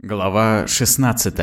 Глава 16.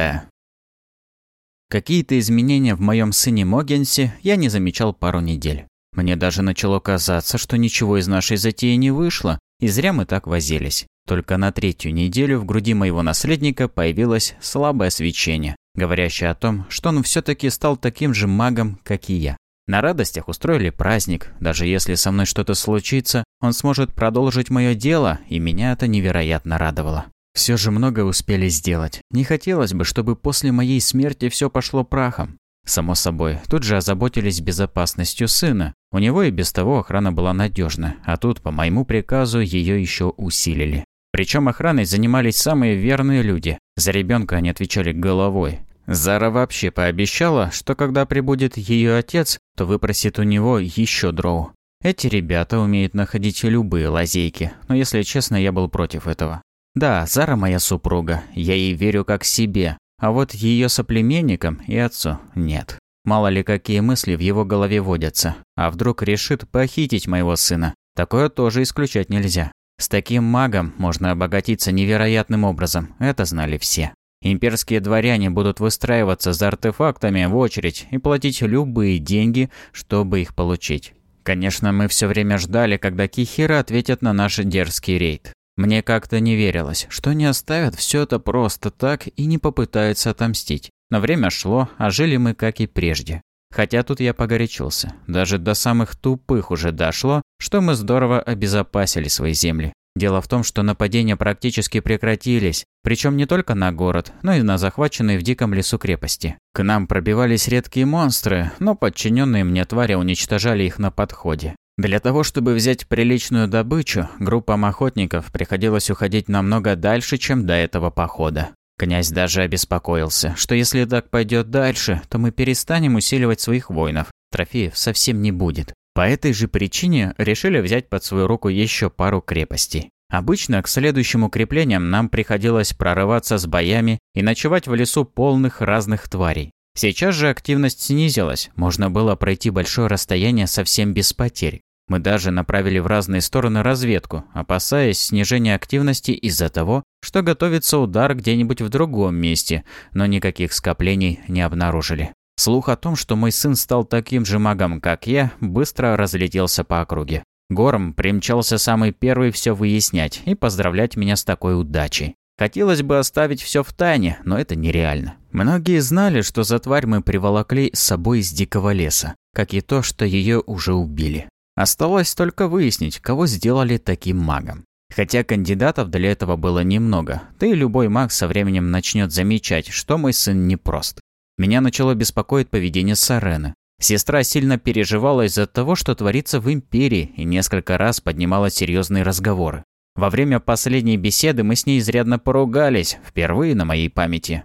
Какие-то изменения в моем сыне Могенсе я не замечал пару недель. Мне даже начало казаться, что ничего из нашей затеи не вышло, и зря мы так возились. Только на третью неделю в груди моего наследника появилось слабое свечение, говорящее о том, что он все-таки стал таким же магом, как и я. На радостях устроили праздник. Даже если со мной что-то случится, он сможет продолжить мое дело, и меня это невероятно радовало. Все же много успели сделать. Не хотелось бы, чтобы после моей смерти все пошло прахом. Само собой, тут же озаботились безопасностью сына. У него и без того охрана была надежна, а тут, по моему приказу, ее еще усилили. Причем охраной занимались самые верные люди. За ребенка они отвечали головой. Зара вообще пообещала, что когда прибудет ее отец, то выпросит у него еще дроу. Эти ребята умеют находить любые лазейки, но если честно, я был против этого. Да, Сара моя супруга, я ей верю как себе, а вот ее соплеменникам и отцу нет. Мало ли какие мысли в его голове водятся. А вдруг решит похитить моего сына? Такое тоже исключать нельзя. С таким магом можно обогатиться невероятным образом, это знали все. Имперские дворяне будут выстраиваться за артефактами в очередь и платить любые деньги, чтобы их получить. Конечно, мы все время ждали, когда Кихира ответят на наш дерзкий рейд. Мне как-то не верилось, что не оставят все это просто так и не попытаются отомстить. Но время шло, а жили мы как и прежде. Хотя тут я погорячился. Даже до самых тупых уже дошло, что мы здорово обезопасили свои земли. Дело в том, что нападения практически прекратились, причем не только на город, но и на захваченные в диком лесу крепости. К нам пробивались редкие монстры, но подчиненные мне твари уничтожали их на подходе. Для того, чтобы взять приличную добычу, группам охотников приходилось уходить намного дальше, чем до этого похода. Князь даже обеспокоился, что если так пойдет дальше, то мы перестанем усиливать своих воинов, трофеев совсем не будет. По этой же причине решили взять под свою руку еще пару крепостей. Обычно к следующим укреплениям нам приходилось прорываться с боями и ночевать в лесу полных разных тварей. Сейчас же активность снизилась, можно было пройти большое расстояние совсем без потерь. Мы даже направили в разные стороны разведку, опасаясь снижения активности из-за того, что готовится удар где-нибудь в другом месте, но никаких скоплений не обнаружили. Слух о том, что мой сын стал таким же магом, как я, быстро разлетелся по округе. Горм примчался самый первый все выяснять и поздравлять меня с такой удачей. Хотелось бы оставить все в тайне, но это нереально. Многие знали, что за тварь мы приволокли с собой из дикого леса, как и то, что ее уже убили. Осталось только выяснить, кого сделали таким магом. Хотя кандидатов для этого было немного, да и любой маг со временем начнет замечать, что мой сын непрост. Меня начало беспокоить поведение Сарены. Сестра сильно переживала из-за того, что творится в Империи, и несколько раз поднимала серьезные разговоры. Во время последней беседы мы с ней изрядно поругались, впервые на моей памяти.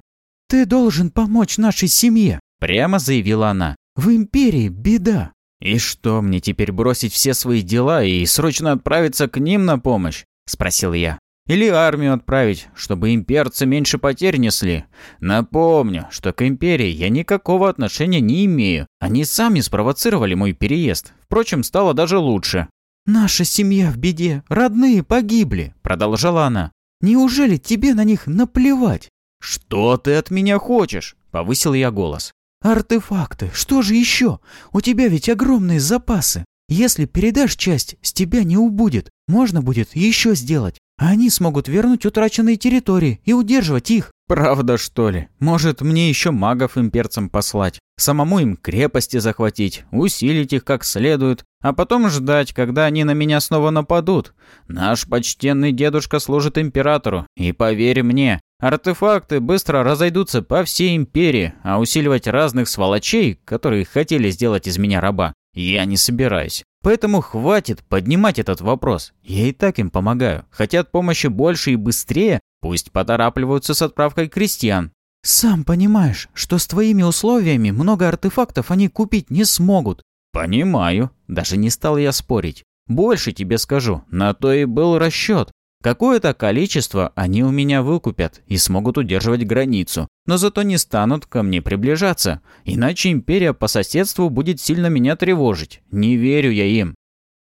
«Ты должен помочь нашей семье», – прямо заявила она. «В Империи беда». «И что, мне теперь бросить все свои дела и срочно отправиться к ним на помощь?» – спросил я. «Или армию отправить, чтобы имперцы меньше потерь несли? Напомню, что к империи я никакого отношения не имею. Они сами спровоцировали мой переезд. Впрочем, стало даже лучше». «Наша семья в беде, родные погибли», – продолжала она. «Неужели тебе на них наплевать?» «Что ты от меня хочешь?» – повысил я голос. Артефакты, что же еще? У тебя ведь огромные запасы. Если передашь часть, с тебя не убудет. Можно будет еще сделать. Они смогут вернуть утраченные территории и удерживать их. «Правда, что ли? Может, мне еще магов имперцам послать? Самому им крепости захватить, усилить их как следует, а потом ждать, когда они на меня снова нападут? Наш почтенный дедушка служит императору, и поверь мне, артефакты быстро разойдутся по всей империи, а усиливать разных сволочей, которые хотели сделать из меня раба, я не собираюсь. Поэтому хватит поднимать этот вопрос. Я и так им помогаю. Хотят помощи больше и быстрее, пусть поторапливаются с отправкой крестьян. Сам понимаешь, что с твоими условиями много артефактов они купить не смогут. Понимаю. Даже не стал я спорить. Больше тебе скажу, на то и был расчет. Какое-то количество они у меня выкупят и смогут удерживать границу, но зато не станут ко мне приближаться, иначе империя по соседству будет сильно меня тревожить. Не верю я им.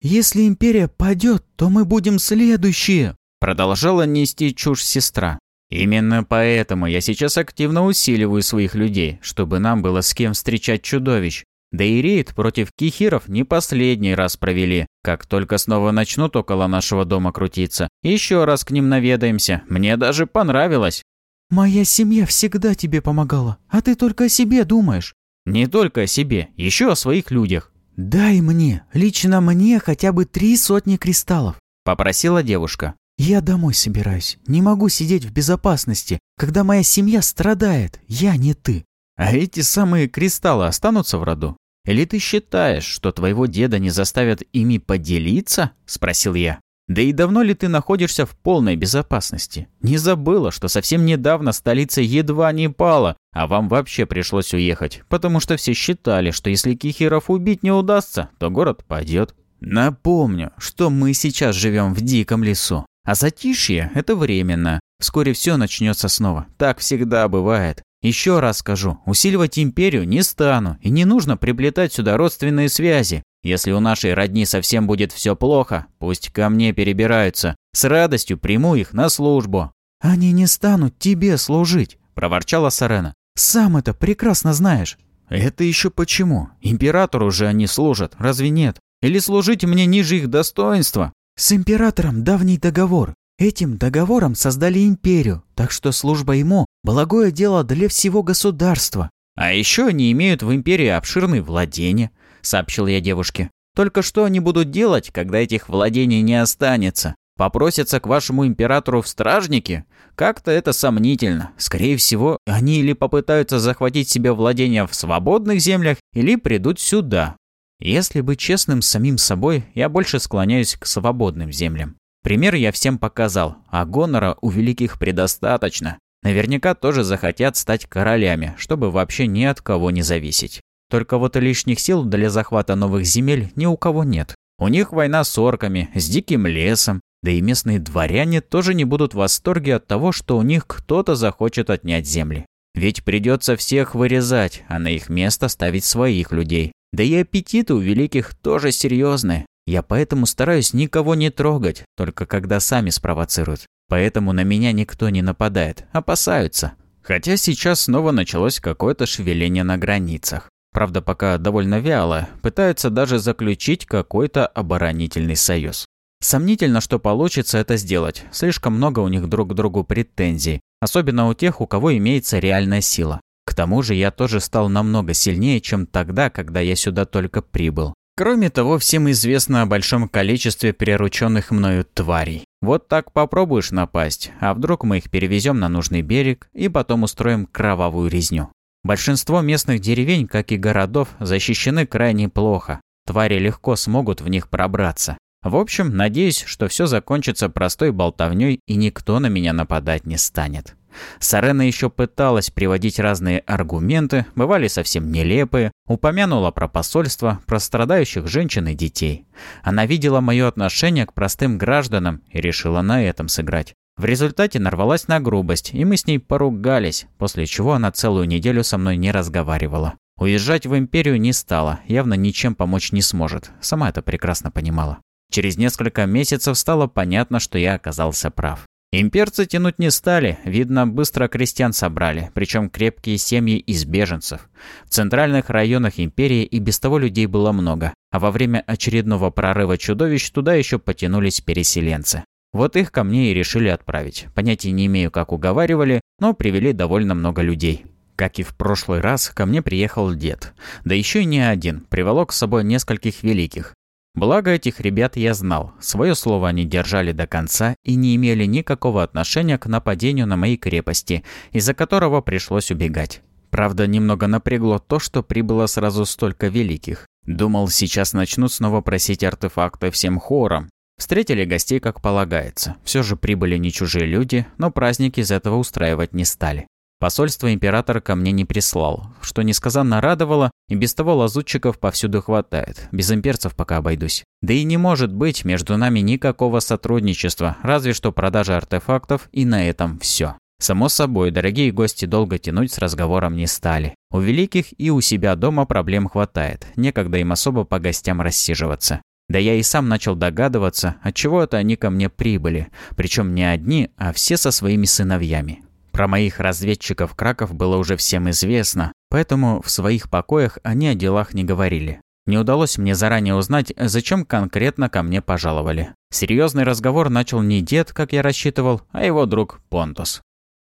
«Если империя падет, то мы будем следующие», — продолжала нести чушь сестра. «Именно поэтому я сейчас активно усиливаю своих людей, чтобы нам было с кем встречать чудовищ. Да и рейд против кихиров не последний раз провели. Как только снова начнут около нашего дома крутиться, еще раз к ним наведаемся. Мне даже понравилось. Моя семья всегда тебе помогала, а ты только о себе думаешь. Не только о себе, еще о своих людях. Дай мне, лично мне хотя бы три сотни кристаллов, попросила девушка. Я домой собираюсь. Не могу сидеть в безопасности, когда моя семья страдает. Я не ты. А эти самые кристаллы останутся в роду? Или ты считаешь, что твоего деда не заставят ими поделиться?» – спросил я. «Да и давно ли ты находишься в полной безопасности? Не забыла, что совсем недавно столица едва не пала, а вам вообще пришлось уехать, потому что все считали, что если Кихиров убить не удастся, то город падет. Напомню, что мы сейчас живем в диком лесу, а затишье – это временно. Вскоре все начнется снова. Так всегда бывает. Еще раз скажу, усиливать империю не стану, и не нужно приплетать сюда родственные связи. Если у нашей родни совсем будет все плохо, пусть ко мне перебираются. С радостью приму их на службу». «Они не станут тебе служить», – проворчала Сарена. «Сам это прекрасно знаешь». «Это еще почему? Императору же они служат, разве нет? Или служить мне ниже их достоинства?» «С императором давний договор. Этим договором создали империю, так что служба ему – благое дело для всего государства. А еще они имеют в империи обширные владения, сообщил я девушке. Только что они будут делать, когда этих владений не останется? Попросятся к вашему императору в стражники? Как-то это сомнительно. Скорее всего, они или попытаются захватить себе владения в свободных землях, или придут сюда. Если быть честным с самим собой, я больше склоняюсь к свободным землям. Пример я всем показал, а гонора у великих предостаточно. Наверняка тоже захотят стать королями, чтобы вообще ни от кого не зависеть. Только вот лишних сил для захвата новых земель ни у кого нет. У них война с орками, с диким лесом, да и местные дворяне тоже не будут в восторге от того, что у них кто-то захочет отнять земли. Ведь придется всех вырезать, а на их место ставить своих людей. Да и аппетиты у великих тоже серьезные. Я поэтому стараюсь никого не трогать, только когда сами спровоцируют. Поэтому на меня никто не нападает, опасаются. Хотя сейчас снова началось какое-то шевеление на границах. Правда, пока довольно вяло, пытаются даже заключить какой-то оборонительный союз. Сомнительно, что получится это сделать. Слишком много у них друг к другу претензий. Особенно у тех, у кого имеется реальная сила. К тому же я тоже стал намного сильнее, чем тогда, когда я сюда только прибыл. Кроме того, всем известно о большом количестве перерученных мною тварей. Вот так попробуешь напасть, а вдруг мы их перевезем на нужный берег и потом устроим кровавую резню. Большинство местных деревень, как и городов, защищены крайне плохо. Твари легко смогут в них пробраться. В общем, надеюсь, что все закончится простой болтовней и никто на меня нападать не станет. Сарена еще пыталась приводить разные аргументы, бывали совсем нелепые, упомянула про посольство, про страдающих женщин и детей. Она видела мое отношение к простым гражданам и решила на этом сыграть. В результате нарвалась на грубость, и мы с ней поругались, после чего она целую неделю со мной не разговаривала. Уезжать в империю не стала, явно ничем помочь не сможет, сама это прекрасно понимала. Через несколько месяцев стало понятно, что я оказался прав. Имперцы тянуть не стали, видно, быстро крестьян собрали, причем крепкие семьи из беженцев. В центральных районах империи и без того людей было много, а во время очередного прорыва чудовищ туда еще потянулись переселенцы. Вот их ко мне и решили отправить. Понятия не имею, как уговаривали, но привели довольно много людей. Как и в прошлый раз, ко мне приехал дед. Да еще и не один, приволок с собой нескольких великих. Благо этих ребят я знал, свое слово они держали до конца и не имели никакого отношения к нападению на мои крепости, из-за которого пришлось убегать. Правда, немного напрягло то, что прибыло сразу столько великих. Думал, сейчас начнут снова просить артефакты всем хором. Встретили гостей как полагается. Все же прибыли не чужие люди, но праздник из этого устраивать не стали. Посольство императора ко мне не прислал, что несказанно радовало, и без того лазутчиков повсюду хватает, без имперцев пока обойдусь. Да и не может быть между нами никакого сотрудничества, разве что продажа артефактов, и на этом все. Само собой, дорогие гости долго тянуть с разговором не стали. У великих и у себя дома проблем хватает, некогда им особо по гостям рассиживаться. Да я и сам начал догадываться, от чего это они ко мне прибыли, причем не одни, а все со своими сыновьями. Про моих разведчиков Краков было уже всем известно, поэтому в своих покоях они о делах не говорили. Не удалось мне заранее узнать, зачем конкретно ко мне пожаловали. Серьезный разговор начал не дед, как я рассчитывал, а его друг Понтус.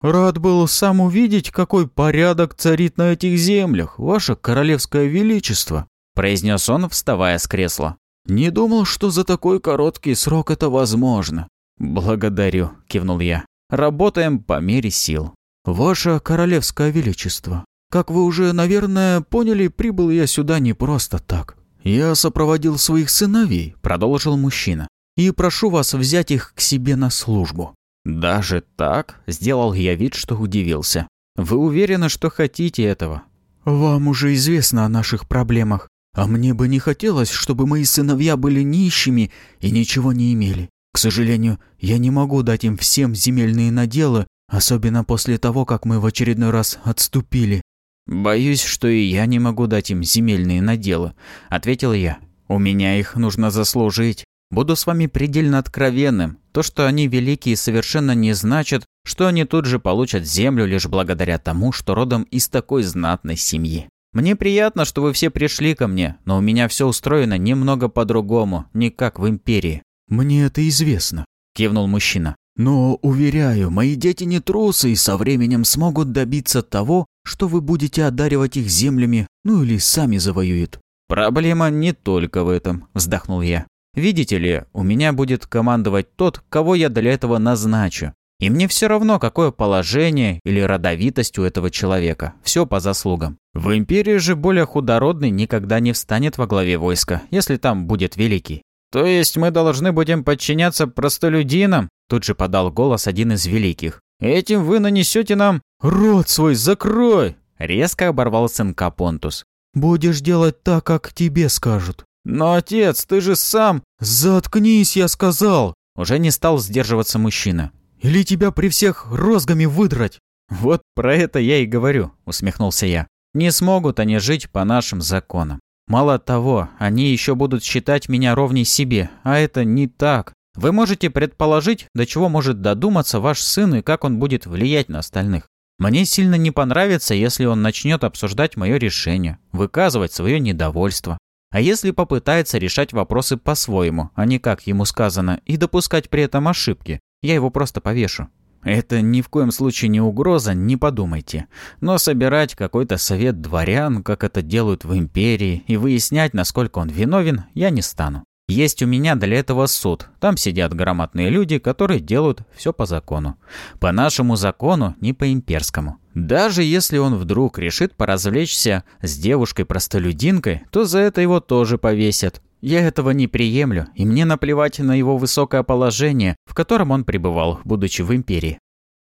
«Рад был сам увидеть, какой порядок царит на этих землях, ваше королевское величество», произнес он, вставая с кресла. «Не думал, что за такой короткий срок это возможно». «Благодарю», – кивнул я. Работаем по мере сил. Ваше Королевское Величество, как вы уже, наверное, поняли, прибыл я сюда не просто так. Я сопроводил своих сыновей, продолжил мужчина, и прошу вас взять их к себе на службу. Даже так? Сделал я вид, что удивился. Вы уверены, что хотите этого? Вам уже известно о наших проблемах, а мне бы не хотелось, чтобы мои сыновья были нищими и ничего не имели. К сожалению, я не могу дать им всем земельные наделы, особенно после того, как мы в очередной раз отступили». «Боюсь, что и я не могу дать им земельные наделы», – ответил я. «У меня их нужно заслужить. Буду с вами предельно откровенным. То, что они великие, совершенно не значит, что они тут же получат землю лишь благодаря тому, что родом из такой знатной семьи. Мне приятно, что вы все пришли ко мне, но у меня все устроено немного по-другому, не как в империи. «Мне это известно», — кивнул мужчина. «Но, уверяю, мои дети не трусы и со временем смогут добиться того, что вы будете одаривать их землями, ну или сами завоюют». «Проблема не только в этом», — вздохнул я. «Видите ли, у меня будет командовать тот, кого я для этого назначу. И мне все равно, какое положение или родовитость у этого человека. Все по заслугам. В империи же более худородный никогда не встанет во главе войска, если там будет великий. То есть мы должны будем подчиняться простолюдинам? Тут же подал голос один из великих. Этим вы нанесете нам... Рот свой закрой! Резко оборвал сынка Понтус. Будешь делать так, как тебе скажут. Но, отец, ты же сам... Заткнись, я сказал! Уже не стал сдерживаться мужчина. Или тебя при всех розгами выдрать? «Вот про это я и говорю», — усмехнулся я. «Не смогут они жить по нашим законам». Мало того, они еще будут считать меня ровней себе, а это не так. Вы можете предположить, до чего может додуматься ваш сын и как он будет влиять на остальных. Мне сильно не понравится, если он начнет обсуждать мое решение, выказывать свое недовольство. А если попытается решать вопросы по-своему, а не как ему сказано, и допускать при этом ошибки, я его просто повешу. Это ни в коем случае не угроза, не подумайте. Но собирать какой-то совет дворян, как это делают в империи, и выяснять, насколько он виновен, я не стану. Есть у меня для этого суд. Там сидят грамотные люди, которые делают все по закону. По нашему закону, не по имперскому. Даже если он вдруг решит поразвлечься с девушкой-простолюдинкой, то за это его тоже повесят. Я этого не приемлю, и мне наплевать на его высокое положение, в котором он пребывал, будучи в империи.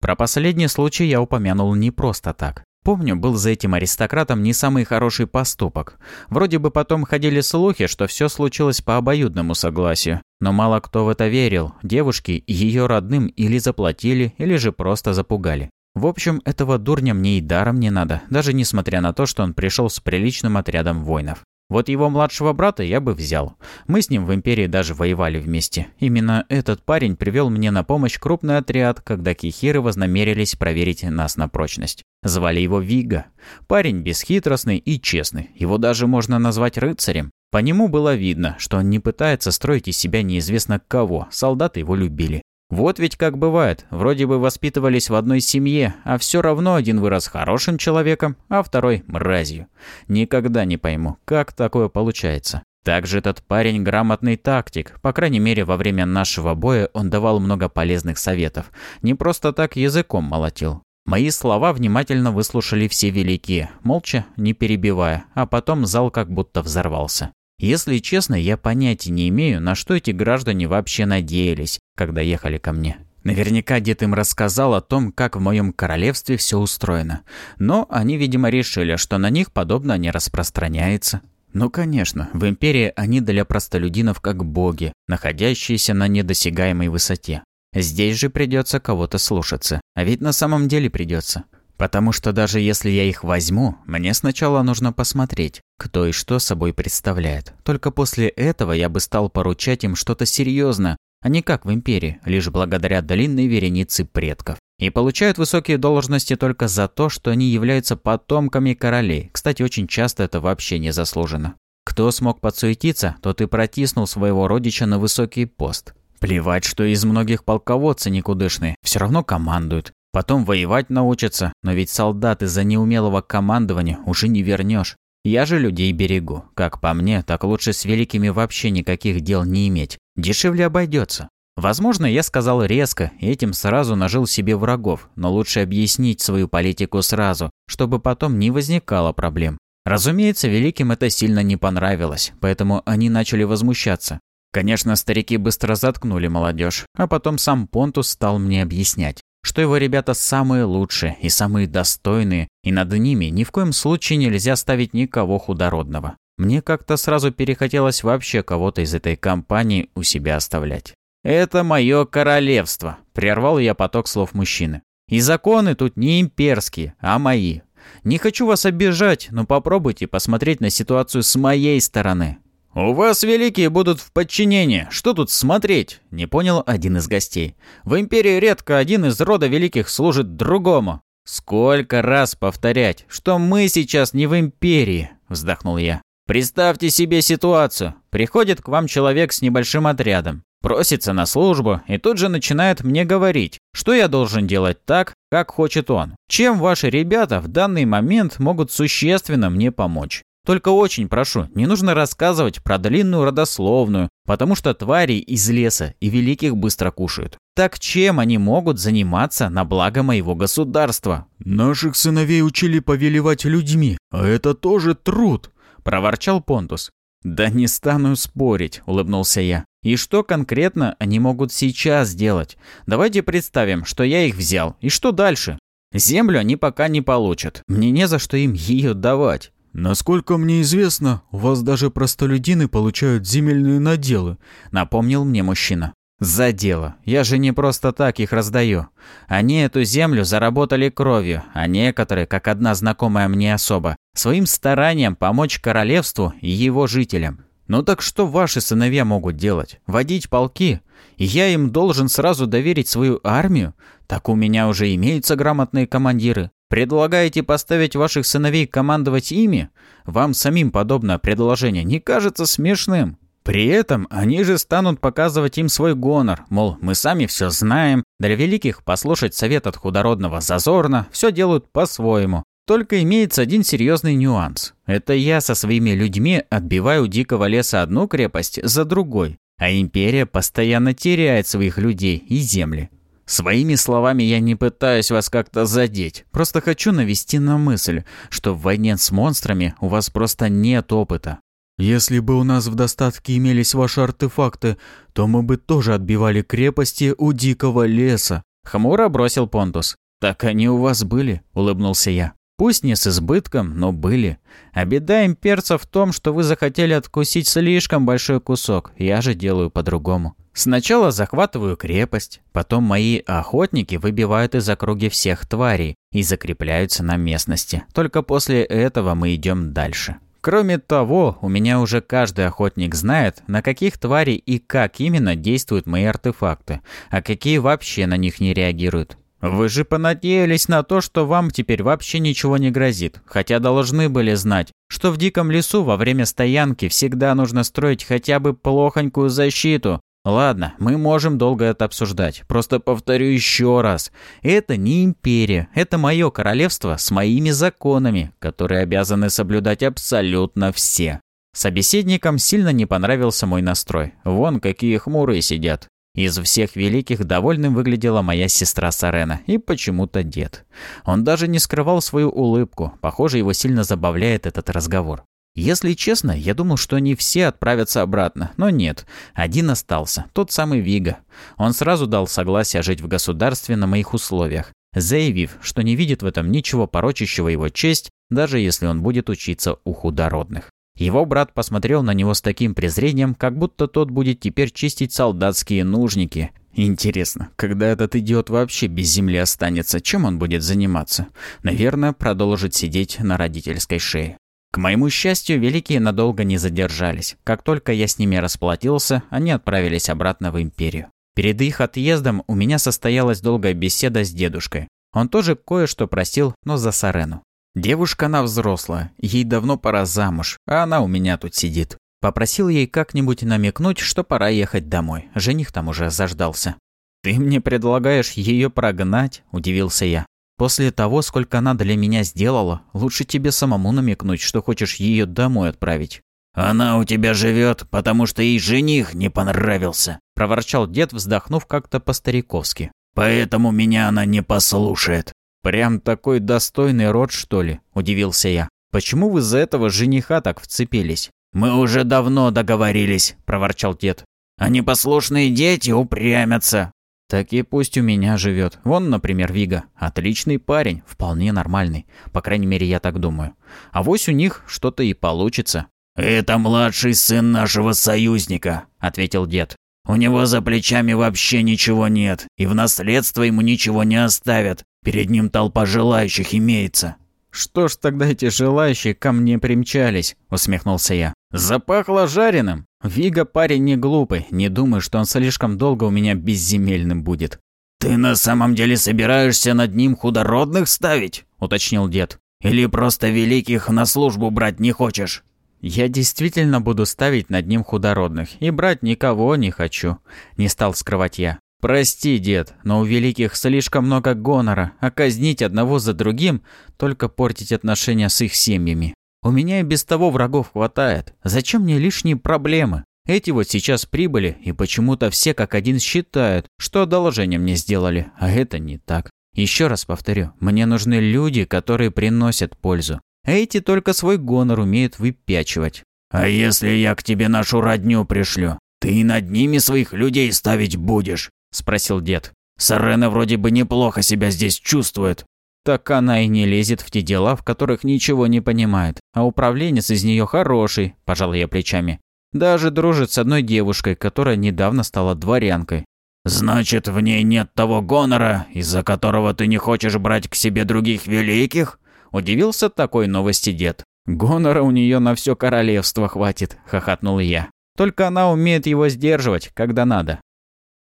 Про последний случай я упомянул не просто так. Помню, был за этим аристократом не самый хороший поступок. Вроде бы потом ходили слухи, что все случилось по обоюдному согласию. Но мало кто в это верил. Девушки ее родным или заплатили, или же просто запугали. В общем, этого дурня мне и даром не надо, даже несмотря на то, что он пришел с приличным отрядом воинов. Вот его младшего брата я бы взял. Мы с ним в Империи даже воевали вместе. Именно этот парень привел мне на помощь крупный отряд, когда кихиры вознамерились проверить нас на прочность. Звали его Вига. Парень бесхитростный и честный. Его даже можно назвать рыцарем. По нему было видно, что он не пытается строить из себя неизвестно кого, солдаты его любили. Вот ведь как бывает, вроде бы воспитывались в одной семье, а все равно один вырос хорошим человеком, а второй – мразью. Никогда не пойму, как такое получается. Также этот парень грамотный тактик, по крайней мере во время нашего боя он давал много полезных советов. Не просто так языком молотил. Мои слова внимательно выслушали все великие, молча, не перебивая, а потом зал как будто взорвался. Если честно, я понятия не имею, на что эти граждане вообще надеялись, когда ехали ко мне. Наверняка дед им рассказал о том, как в моем королевстве все устроено. Но они, видимо, решили, что на них подобное не распространяется. Ну, конечно, в империи они для простолюдинов как боги, находящиеся на недосягаемой высоте. Здесь же придется кого-то слушаться. А ведь на самом деле придется. Потому что даже если я их возьму, мне сначала нужно посмотреть, кто и что собой представляет. Только после этого я бы стал поручать им что-то серьезно, а не как в империи, лишь благодаря длинной веренице предков. И получают высокие должности только за то, что они являются потомками королей. Кстати, очень часто это вообще не заслужено. Кто смог подсуетиться, тот и протиснул своего родича на высокий пост. Плевать, что из многих полководцы никудышные, все равно командуют. Потом воевать научатся, но ведь солдат из-за неумелого командования уже не вернешь. Я же людей берегу. Как по мне, так лучше с великими вообще никаких дел не иметь. Дешевле обойдется. Возможно, я сказал резко, и этим сразу нажил себе врагов, но лучше объяснить свою политику сразу, чтобы потом не возникало проблем. Разумеется, великим это сильно не понравилось, поэтому они начали возмущаться. Конечно, старики быстро заткнули молодежь, а потом сам Понтус стал мне объяснять что его ребята самые лучшие и самые достойные, и над ними ни в коем случае нельзя ставить никого худородного. Мне как-то сразу перехотелось вообще кого-то из этой компании у себя оставлять. «Это мое королевство», – прервал я поток слов мужчины. «И законы тут не имперские, а мои. Не хочу вас обижать, но попробуйте посмотреть на ситуацию с моей стороны. «У вас великие будут в подчинении. Что тут смотреть?» – не понял один из гостей. «В империи редко один из рода великих служит другому». «Сколько раз повторять, что мы сейчас не в империи?» – вздохнул я. «Представьте себе ситуацию. Приходит к вам человек с небольшим отрядом, просится на службу и тут же начинает мне говорить, что я должен делать так, как хочет он. Чем ваши ребята в данный момент могут существенно мне помочь? Только очень прошу, не нужно рассказывать про длинную родословную, потому что твари из леса и великих быстро кушают. Так чем они могут заниматься на благо моего государства? Наших сыновей учили повелевать людьми, а это тоже труд, проворчал Понтус. Да не стану спорить, улыбнулся я. И что конкретно они могут сейчас делать? Давайте представим, что я их взял, и что дальше? Землю они пока не получат. Мне не за что им ее давать. «Насколько мне известно, у вас даже простолюдины получают земельные наделы», — напомнил мне мужчина. «За дело. Я же не просто так их раздаю. Они эту землю заработали кровью, а некоторые, как одна знакомая мне особа, своим старанием помочь королевству и его жителям. Ну так что ваши сыновья могут делать? Водить полки? Я им должен сразу доверить свою армию? Так у меня уже имеются грамотные командиры. Предлагаете поставить ваших сыновей командовать ими? Вам самим подобное предложение не кажется смешным? При этом они же станут показывать им свой гонор, мол, мы сами все знаем, для великих послушать совет от худородного зазорно, все делают по-своему. Только имеется один серьезный нюанс. Это я со своими людьми отбиваю дикого леса одну крепость за другой, а империя постоянно теряет своих людей и земли. Своими словами я не пытаюсь вас как-то задеть. Просто хочу навести на мысль, что в войне с монстрами у вас просто нет опыта. Если бы у нас в достатке имелись ваши артефакты, то мы бы тоже отбивали крепости у дикого леса. Хмуро бросил Понтус. Так они у вас были, улыбнулся я. Пусть не с избытком, но были. А беда имперца в том, что вы захотели откусить слишком большой кусок. Я же делаю по-другому. Сначала захватываю крепость, потом мои охотники выбивают из округи всех тварей и закрепляются на местности. Только после этого мы идем дальше. Кроме того, у меня уже каждый охотник знает, на каких тварей и как именно действуют мои артефакты, а какие вообще на них не реагируют. Вы же понадеялись на то, что вам теперь вообще ничего не грозит, хотя должны были знать, что в диком лесу во время стоянки всегда нужно строить хотя бы плохонькую защиту. Ладно, мы можем долго это обсуждать, просто повторю еще раз. Это не империя, это мое королевство с моими законами, которые обязаны соблюдать абсолютно все. Собеседникам сильно не понравился мой настрой. Вон какие хмурые сидят. Из всех великих довольным выглядела моя сестра Сарена и почему-то дед. Он даже не скрывал свою улыбку, похоже, его сильно забавляет этот разговор. Если честно, я думал, что они все отправятся обратно, но нет. Один остался, тот самый Вига. Он сразу дал согласие жить в государстве на моих условиях, заявив, что не видит в этом ничего порочащего его честь, даже если он будет учиться у худородных. Его брат посмотрел на него с таким презрением, как будто тот будет теперь чистить солдатские нужники. Интересно, когда этот идиот вообще без земли останется, чем он будет заниматься? Наверное, продолжит сидеть на родительской шее. К моему счастью, великие надолго не задержались. Как только я с ними расплатился, они отправились обратно в империю. Перед их отъездом у меня состоялась долгая беседа с дедушкой. Он тоже кое-что просил, но за Сарену. Девушка она взросла, ей давно пора замуж, а она у меня тут сидит. Попросил ей как-нибудь намекнуть, что пора ехать домой, жених там уже заждался. «Ты мне предлагаешь ее прогнать?» – удивился я. «После того, сколько она для меня сделала, лучше тебе самому намекнуть, что хочешь ее домой отправить». «Она у тебя живет, потому что ей жених не понравился», – проворчал дед, вздохнув как-то по-стариковски. «Поэтому меня она не послушает». «Прям такой достойный род, что ли?» – удивился я. «Почему вы за этого жениха так вцепились?» «Мы уже давно договорились», – проворчал дед. Они послушные дети упрямятся». «Так и пусть у меня живет. Вон, например, Вига. Отличный парень, вполне нормальный. По крайней мере, я так думаю. А вось у них что-то и получится». «Это младший сын нашего союзника», – ответил дед. У него за плечами вообще ничего нет, и в наследство ему ничего не оставят. Перед ним толпа желающих имеется». «Что ж тогда эти желающие ко мне примчались?» – усмехнулся я. «Запахло жареным! Вига парень не глупый, не думаю, что он слишком долго у меня безземельным будет». «Ты на самом деле собираешься над ним худородных ставить?» – уточнил дед. «Или просто великих на службу брать не хочешь?» Я действительно буду ставить над ним худородных, и брать никого не хочу», – не стал скрывать я. «Прости, дед, но у великих слишком много гонора, а казнить одного за другим – только портить отношения с их семьями. У меня и без того врагов хватает. Зачем мне лишние проблемы? Эти вот сейчас прибыли, и почему-то все как один считают, что одолжение мне сделали, а это не так. Еще раз повторю, мне нужны люди, которые приносят пользу эти только свой гонор умеют выпячивать. «А если я к тебе нашу родню пришлю, ты и над ними своих людей ставить будешь?» – спросил дед. «Сарена вроде бы неплохо себя здесь чувствует». Так она и не лезет в те дела, в которых ничего не понимает, а управленец из нее хороший, пожал я плечами. Даже дружит с одной девушкой, которая недавно стала дворянкой. «Значит, в ней нет того гонора, из-за которого ты не хочешь брать к себе других великих?» Удивился такой новости дед. «Гонора у нее на все королевство хватит», — хохотнул я. «Только она умеет его сдерживать, когда надо».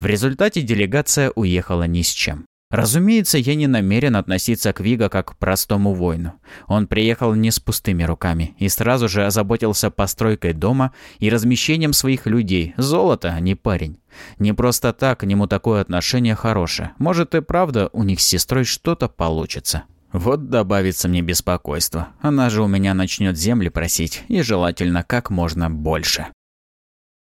В результате делегация уехала ни с чем. Разумеется, я не намерен относиться к Вига как к простому воину. Он приехал не с пустыми руками и сразу же озаботился постройкой дома и размещением своих людей. Золото, а не парень. Не просто так к нему такое отношение хорошее. Может и правда у них с сестрой что-то получится. Вот добавится мне беспокойство. Она же у меня начнет земли просить, и желательно как можно больше.